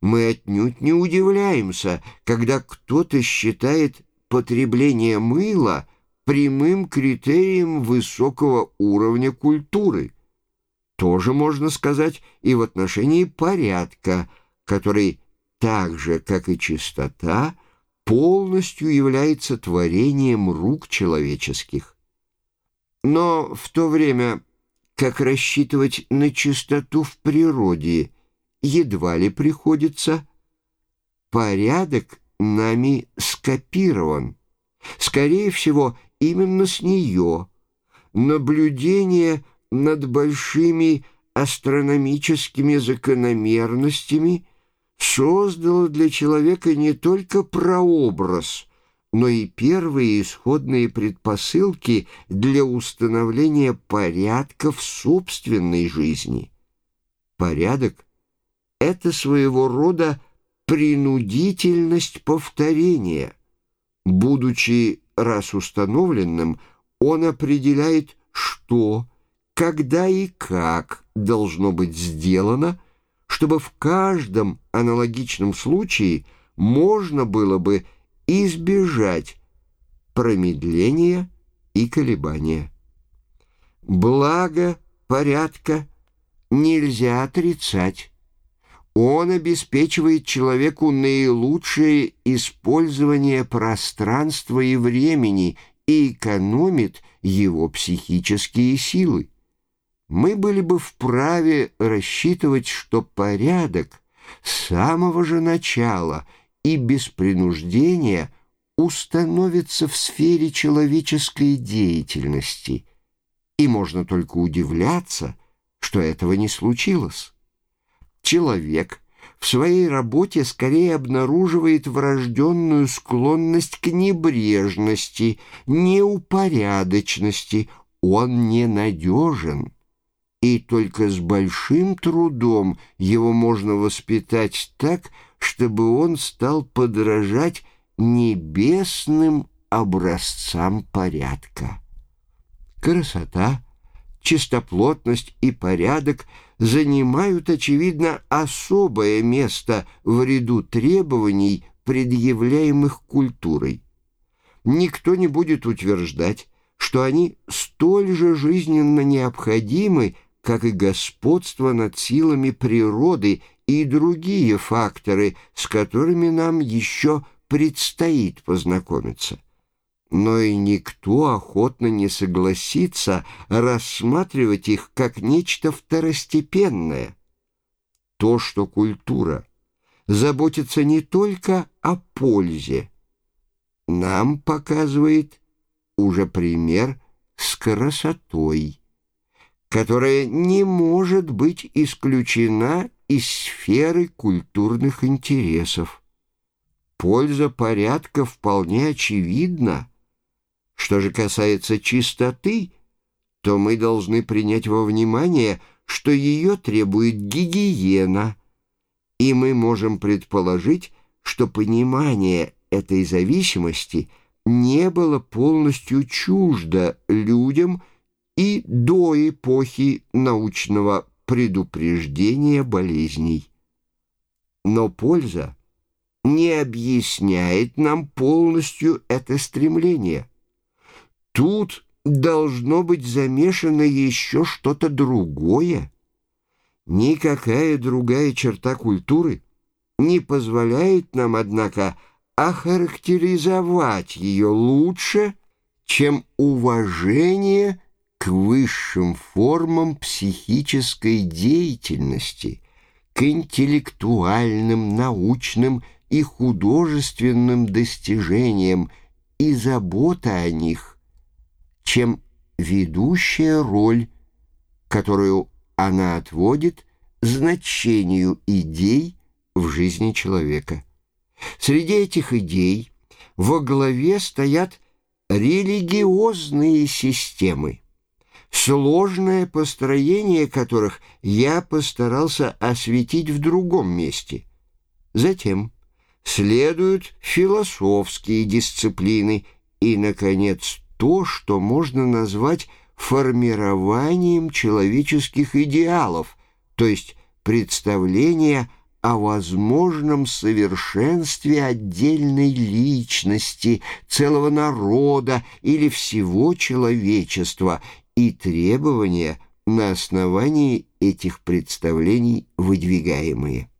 мы отнюдь не удивляемся, когда кто-то считает потребление мыла прямым критерием высокого уровня культуры. Тоже можно сказать и в отношении порядка, который так же, как и чистота, полностью является творением рук человеческих. Но в то время, как рассчитывать на чистоту в природе едва ли приходится, порядок нами скопирован. Скорее всего, именно с нее. Наблюдение над большими астрономическими закономерностями создало для человека не только прообраз, но и первые исходные предпосылки для установления порядка в собственной жизни. Порядок — это своего рода принудительность повторения. Будучи раз установленным, он определяет, что, когда и как должно быть сделано, чтобы в каждом аналогичном случае можно было бы избежать промедления и колебания. Благо порядка нельзя отрицать. Он обеспечивает человеку наилучшее использование пространства и времени и экономит его психические силы. Мы были бы вправе рассчитывать, что порядок с самого же начала – и без принуждения установится в сфере человеческой деятельности, и можно только удивляться, что этого не случилось. Человек в своей работе скорее обнаруживает врожденную склонность к небрежности, неупорядочности, он ненадежен и только с большим трудом его можно воспитать так, чтобы он стал подражать небесным образцам порядка. Красота, чистоплотность и порядок занимают, очевидно, особое место в ряду требований, предъявляемых культурой. Никто не будет утверждать, что они столь же жизненно необходимы, как и господство над силами природы и другие факторы, с которыми нам еще предстоит познакомиться. Но и никто охотно не согласится рассматривать их как нечто второстепенное. То, что культура заботится не только о пользе, нам показывает уже пример с красотой которая не может быть исключена из сферы культурных интересов. Польза порядка вполне очевидна. Что же касается чистоты, то мы должны принять во внимание, что ее требует гигиена, и мы можем предположить, что понимание этой зависимости не было полностью чуждо людям, и до эпохи научного предупреждения болезней. Но польза не объясняет нам полностью это стремление. Тут должно быть замешано еще что-то другое. Никакая другая черта культуры не позволяет нам, однако, охарактеризовать ее лучше, чем уважение к высшим формам психической деятельности, к интеллектуальным, научным и художественным достижениям и забота о них, чем ведущая роль, которую она отводит значению идей в жизни человека. Среди этих идей во главе стоят религиозные системы сложное построение которых я постарался осветить в другом месте. Затем следуют философские дисциплины и, наконец, то, что можно назвать формированием человеческих идеалов, то есть представление о возможном совершенстве отдельной личности, целого народа или всего человечества и требования на основании этих представлений выдвигаемые.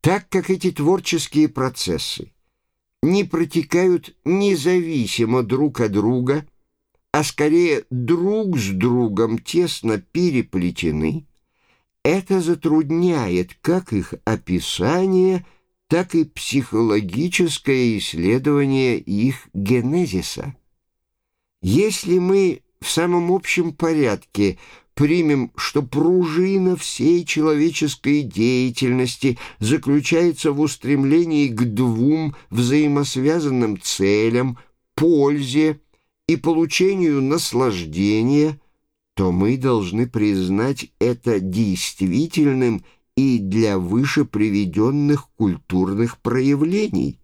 Так как эти творческие процессы не протекают независимо друг от друга, а скорее друг с другом тесно переплетены, это затрудняет как их описание, так и психологическое исследование их генезиса. Если мы в самом общем порядке примем, что пружина всей человеческой деятельности заключается в устремлении к двум взаимосвязанным целям, пользе и получению наслаждения – то мы должны признать это действительным и для выше приведенных культурных проявлений,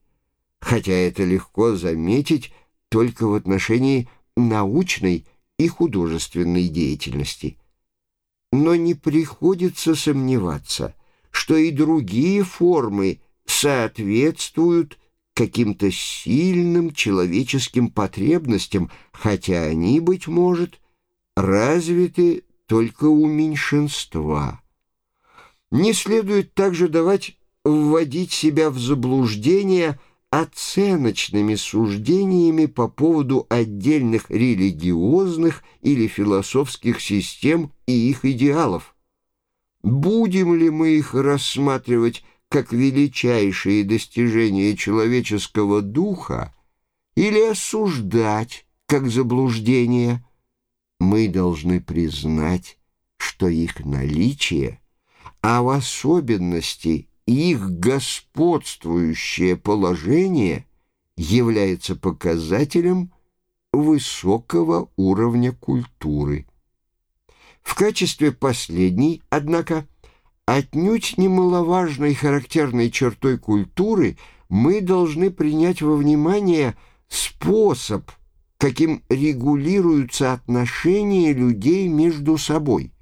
хотя это легко заметить только в отношении научной и художественной деятельности. Но не приходится сомневаться, что и другие формы соответствуют каким-то сильным человеческим потребностям, хотя они, быть может, развиты только у меньшинства. Не следует также давать вводить себя в заблуждение оценочными суждениями по поводу отдельных религиозных или философских систем и их идеалов. Будем ли мы их рассматривать как величайшие достижения человеческого духа или осуждать как заблуждение – мы должны признать, что их наличие, а в особенности их господствующее положение является показателем высокого уровня культуры. В качестве последней, однако, отнюдь немаловажной характерной чертой культуры мы должны принять во внимание способ каким регулируются отношения людей между собой,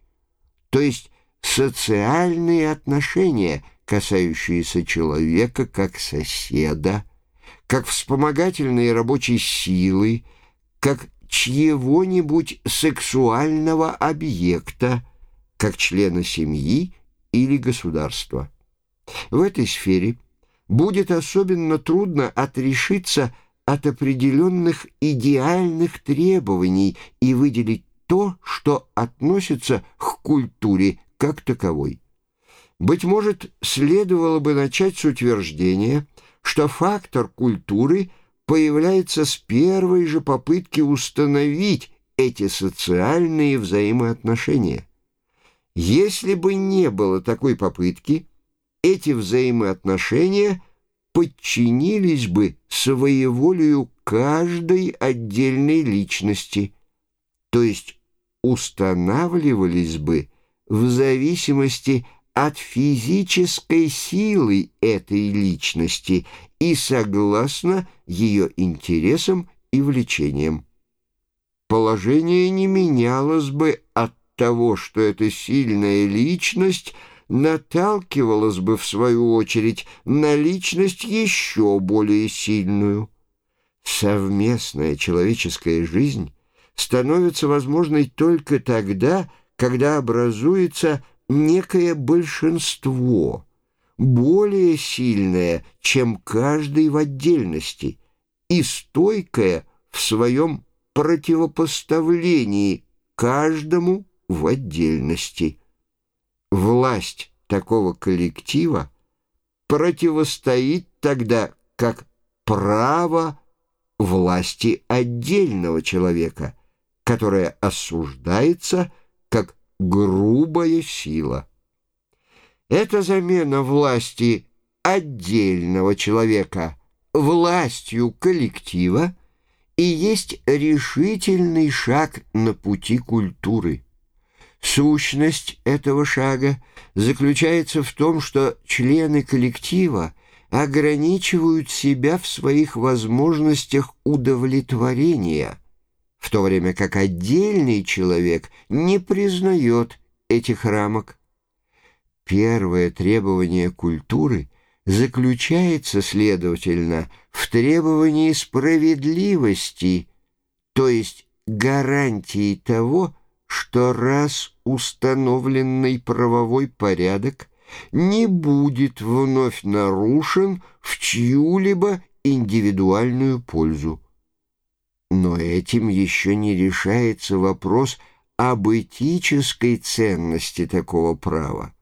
то есть социальные отношения, касающиеся человека как соседа, как вспомогательной рабочей силы, как чьего-нибудь сексуального объекта, как члена семьи или государства. В этой сфере будет особенно трудно отрешиться от определенных идеальных требований и выделить то, что относится к культуре как таковой. Быть может, следовало бы начать с утверждения, что фактор культуры появляется с первой же попытки установить эти социальные взаимоотношения. Если бы не было такой попытки, эти взаимоотношения подчинились бы своеволию каждой отдельной личности, то есть устанавливались бы в зависимости от физической силы этой личности и согласно ее интересам и влечениям. Положение не менялось бы от того, что эта сильная личность – наталкивалась бы, в свою очередь, на личность еще более сильную. Совместная человеческая жизнь становится возможной только тогда, когда образуется некое большинство, более сильное, чем каждый в отдельности, и стойкое в своем противопоставлении каждому в отдельности. Власть такого коллектива противостоит тогда как право власти отдельного человека, которое осуждается грубая сила. Эта замена власти отдельного человека властью коллектива и есть решительный шаг на пути культуры. Сущность этого шага заключается в том, что члены коллектива ограничивают себя в своих возможностях удовлетворения, в то время как отдельный человек не признает этих рамок. Первое требование культуры заключается, следовательно, в требовании справедливости, то есть гарантии того, что раз установленный правовой порядок не будет вновь нарушен в чью-либо индивидуальную пользу. Но этим еще не решается вопрос об этической ценности такого права.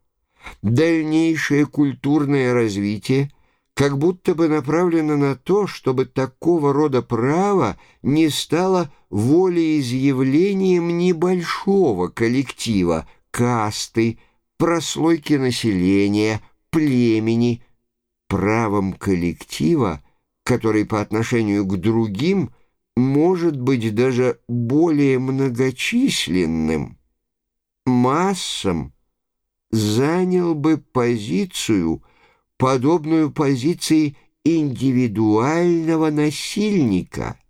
Дальнейшее культурное развитие как будто бы направлено на то, чтобы такого рода право не стало волеизъявлением небольшого коллектива, касты, прослойки населения, племени, правом коллектива, который по отношению к другим может быть даже более многочисленным, массам, занял бы позицию, подобную позиции индивидуального насильника –